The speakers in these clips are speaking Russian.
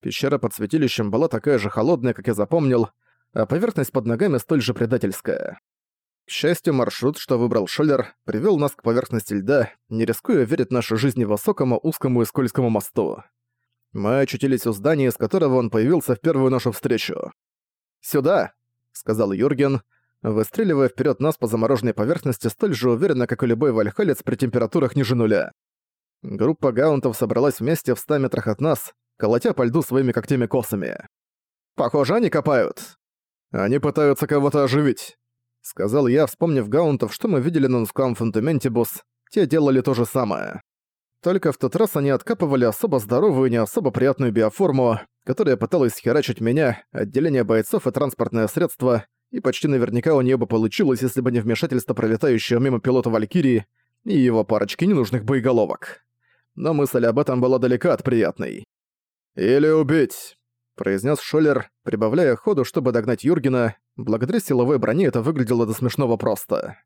Пещера под святилищем была такая же холодная, как я запомнил, а поверхность под ногами столь же предательская. К счастью, маршрут, что выбрал Шоллер, привел нас к поверхности льда, не рискуя верить нашей жизни высокому, узкому и скользкому мосту. Мы очутились у здания, из которого он появился в первую нашу встречу. «Сюда!» — сказал Юрген, выстреливая вперед нас по замороженной поверхности столь же уверенно, как и любой вальхалец при температурах ниже нуля. Группа гаунтов собралась вместе в ста метрах от нас, колотя по льду своими когтями-косами. «Похоже, они копают!» «Они пытаются кого-то оживить», — сказал я, вспомнив гаунтов, что мы видели на Нускам Фунтаментибус, те делали то же самое. Только в тот раз они откапывали особо здоровую и не особо приятную биоформу, которая пыталась херачить меня, отделение бойцов и транспортное средство, и почти наверняка у нее бы получилось, если бы не вмешательство пролетающего мимо пилота Валькирии и его парочки ненужных боеголовок. Но мысль об этом была далека от приятной. «Или убить», — произнес Шоллер, прибавляя ходу, чтобы догнать Юргена. Благодаря силовой броне это выглядело до смешного просто.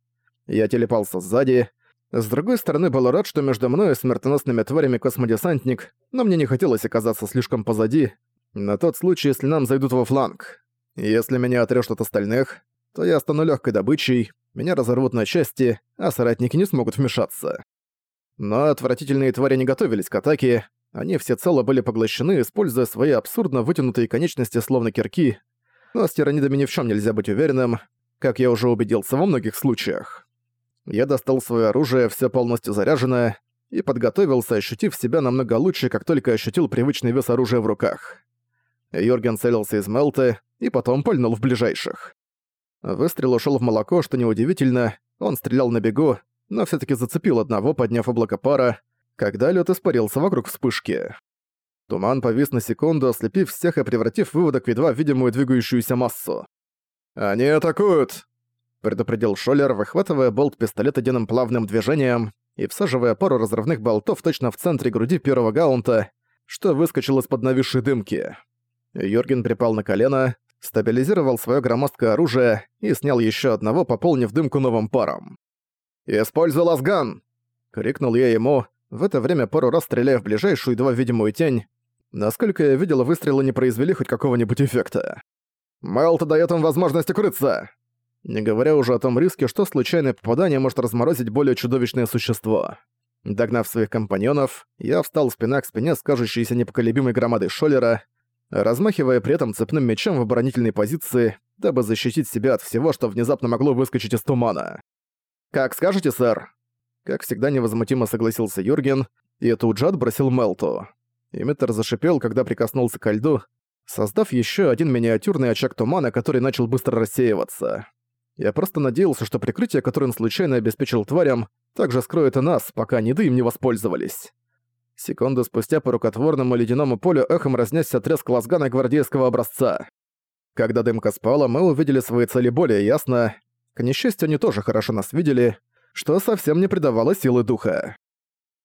Я телепался сзади. С другой стороны, был рад, что между мной и смертоносными тварями космодесантник, но мне не хотелось оказаться слишком позади, на тот случай, если нам зайдут во фланг. Если меня отрежут от остальных, то я стану легкой добычей, меня разорвут на части, а соратники не смогут вмешаться. Но отвратительные твари не готовились к атаке, они всецело были поглощены, используя свои абсурдно вытянутые конечности словно кирки, но с тиранидами ни в чем нельзя быть уверенным, как я уже убедился во многих случаях. Я достал свое оружие, все полностью заряженное, и подготовился, ощутив себя намного лучше, как только ощутил привычный вес оружия в руках. Йорген целился из Мелты и потом пальнул в ближайших. Выстрел ушел в молоко, что неудивительно, он стрелял на бегу, но все таки зацепил одного, подняв облако пара, когда лед испарился вокруг вспышки. Туман повис на секунду, ослепив всех и превратив выводок в едва видимую двигающуюся массу. «Они атакуют!» — предупредил Шоллер, выхватывая болт пистолета единым плавным движением и всаживая пару разрывных болтов точно в центре груди первого гаунта, что выскочил из-под нависшей дымки. Юрген припал на колено, стабилизировал свое громоздкое оружие и снял еще одного, пополнив дымку новым паром. «Используй лазган!» — крикнул я ему, в это время пару раз стреляя в ближайшую едва видимую тень. Насколько я видел, выстрелы не произвели хоть какого-нибудь эффекта. Мэлта дает им возможность укрыться! Не говоря уже о том риске, что случайное попадание может разморозить более чудовищное существо. Догнав своих компаньонов, я встал спина к спине с кажущейся непоколебимой громадой Шоллера, размахивая при этом цепным мечом в оборонительной позиции, дабы защитить себя от всего, что внезапно могло выскочить из тумана. «Как скажете, сэр?» Как всегда невозмутимо согласился Юрген, и тут же отбросил Мелту. Эмиттер зашипел, когда прикоснулся ко льду, создав еще один миниатюрный очаг тумана, который начал быстро рассеиваться. Я просто надеялся, что прикрытие, которое он случайно обеспечил тварям, также скроет и нас, пока они им не воспользовались. Секунду спустя по рукотворному ледяному полю эхом разнесся треск лазгана гвардейского образца. Когда дымка спала, мы увидели свои цели более ясно. К несчастью, они тоже хорошо нас видели, что совсем не придавало силы духа.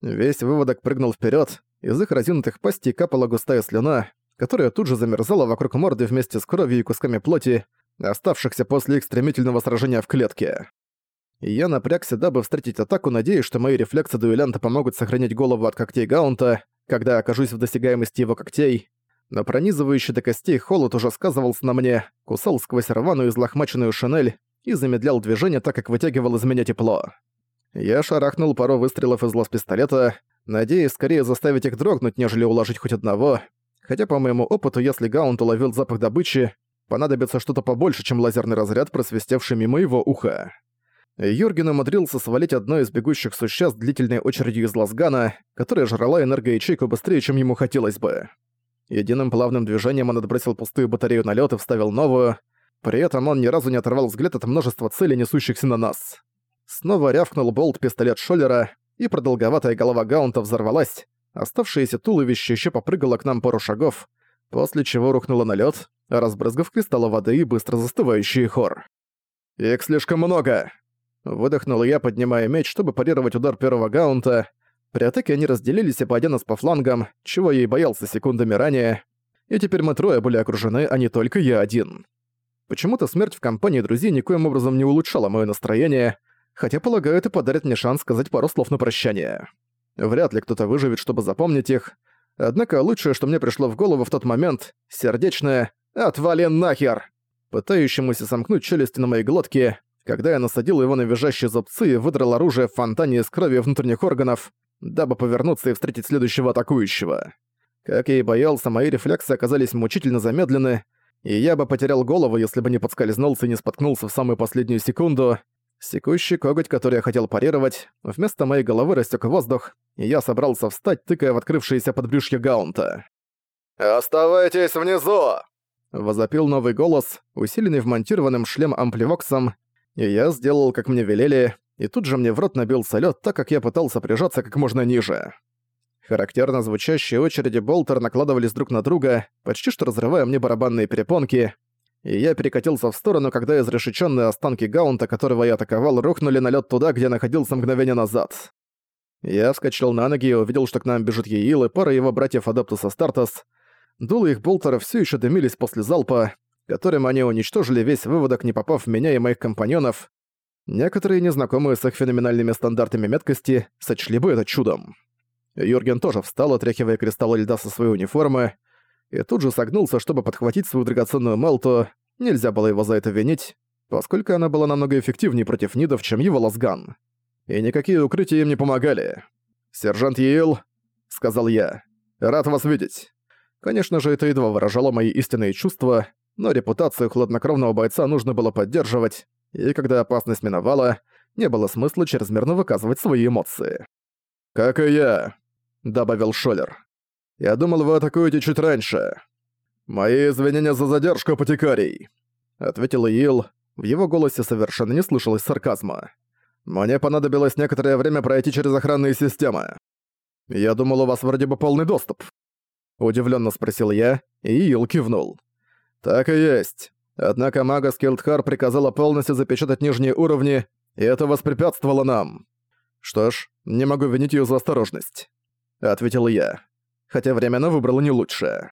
Весь выводок прыгнул вперед, из их разинутых пастей капала густая слюна, которая тут же замерзала вокруг морды вместе с кровью и кусками плоти, оставшихся после их стремительного сражения в клетке я напрягся, дабы встретить атаку, надеясь, что мои рефлексы дуэлянта помогут сохранить голову от когтей Гаунта, когда окажусь в досягаемости его когтей. Но пронизывающий до костей холод уже сказывался на мне, кусал сквозь рваную излохмаченную шинель и замедлял движение, так как вытягивал из меня тепло. Я шарахнул пару выстрелов из лаз пистолета, надеясь скорее заставить их дрогнуть, нежели уложить хоть одного. Хотя по моему опыту, если Гаунт уловил запах добычи, понадобится что-то побольше, чем лазерный разряд, просвистевший мимо его уха. Юрген умудрился свалить одно из бегущих существ длительной очередью из лазгана, которая жрала энергоячейку быстрее, чем ему хотелось бы. Единым плавным движением он отбросил пустую батарею на лёд и вставил новую. При этом он ни разу не оторвал взгляд от множества целей, несущихся на нас. Снова рявкнул болт-пистолет Шоллера, и продолговатая голова Гаунта взорвалась, оставшееся туловище ещё попрыгало к нам пару шагов, после чего рухнуло на лёд, разбрызгав кристаллы воды и быстро застывающий хор. «Их слишком много!» Выдохнул я, поднимая меч, чтобы парировать удар первого гаунта. При атаке они разделились и пойдя нас по флангам, чего я и боялся секундами ранее. И теперь мы трое были окружены, а не только я один. Почему-то смерть в компании друзей никоим образом не улучшала мое настроение, хотя, полагаю, это подарит мне шанс сказать пару слов на прощание. Вряд ли кто-то выживет, чтобы запомнить их, Однако лучшее, что мне пришло в голову в тот момент, сердечное «Отвали нахер!», пытающемуся сомкнуть челюсти на моей глотке, когда я насадил его на визжащие зубцы и выдрал оружие в фонтане из крови внутренних органов, дабы повернуться и встретить следующего атакующего. Как я и боялся, мои рефлексы оказались мучительно замедлены, и я бы потерял голову, если бы не подскользнулся и не споткнулся в самую последнюю секунду. Секущий коготь, который я хотел парировать, вместо моей головы растек воздух, и я собрался встать, тыкая в открывшееся подбрюшье Гаунта. «Оставайтесь внизу!» Возопил новый голос, усиленный вмонтированным шлем-ампливоксом, и я сделал, как мне велели, и тут же мне в рот набился лед, так как я пытался прижаться как можно ниже. Характерно звучащие очереди болтер накладывались друг на друга, почти что разрывая мне барабанные перепонки, и я перекатился в сторону, когда изрешеченные останки гаунта, которого я атаковал, рухнули на лед туда, где находился мгновение назад. Я вскочил на ноги и увидел, что к нам бежит Еил и пара его братьев Адаптуса Стартас. Дулы их болтеров все еще дымились после залпа, которым они уничтожили весь выводок, не попав в меня и моих компаньонов. Некоторые, незнакомые с их феноменальными стандартами меткости, сочли бы это чудом. Юрген тоже встал, отряхивая кристаллы льда со своей униформы, и тут же согнулся, чтобы подхватить свою драгоценную Мелту. Нельзя было его за это винить, поскольку она была намного эффективнее против нидов, чем его лазган. И никакие укрытия им не помогали. «Сержант Йейл», — сказал я, — «рад вас видеть». Конечно же, это едва выражало мои истинные чувства, но репутацию хладнокровного бойца нужно было поддерживать, и когда опасность миновала, не было смысла чрезмерно выказывать свои эмоции. «Как и я», — добавил Шолер. «Я думал, вы атакуете чуть раньше». «Мои извинения за задержку, апотекарий», — ответил Иил. В его голосе совершенно не слышалось сарказма. «Мне понадобилось некоторое время пройти через охранные системы. Я думал, у вас вроде бы полный доступ». Удивленно спросил я, и Иил кивнул. «Так и есть. Однако мага Скилдхар приказала полностью запечатать нижние уровни, и это воспрепятствовало нам. «Что ж, не могу винить её за осторожность», — ответил я, хотя время она выбрала не лучшее.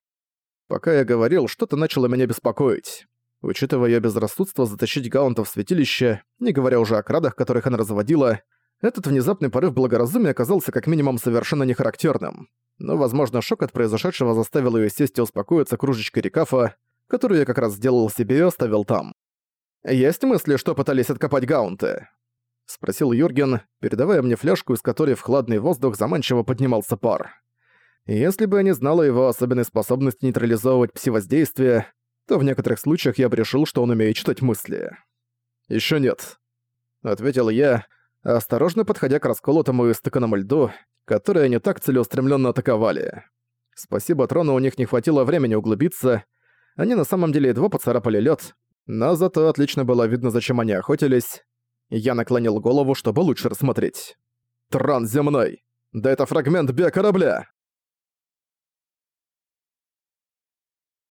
Пока я говорил, что-то начало меня беспокоить. Учитывая её безрассудство затащить Гаунта в святилище, не говоря уже о крадах, которых она разводила, этот внезапный порыв благоразумия оказался как минимум совершенно нехарактерным. Но, возможно, шок от произошедшего заставил её сесть и успокоиться кружечкой рекафа, которую я как раз сделал себе и оставил там. «Есть мысли, что пытались откопать Гаунты?» — спросил Юрген, передавая мне фляжку, из которой в хладный воздух заманчиво поднимался пар. Если бы я не знала его особенной способности нейтрализовывать пси-воздействие, то в некоторых случаях я бы решил, что он умеет читать мысли. «Ещё нет», — ответил я, осторожно подходя к расколотому и стыканному льду, которые они так целеустремленно атаковали. Спасибо Трону, у них не хватило времени углубиться, они на самом деле едва поцарапали лед, но зато отлично было видно, зачем они охотились. Я наклонил голову, чтобы лучше рассмотреть. «Тран земной! Да это фрагмент биокорабля!»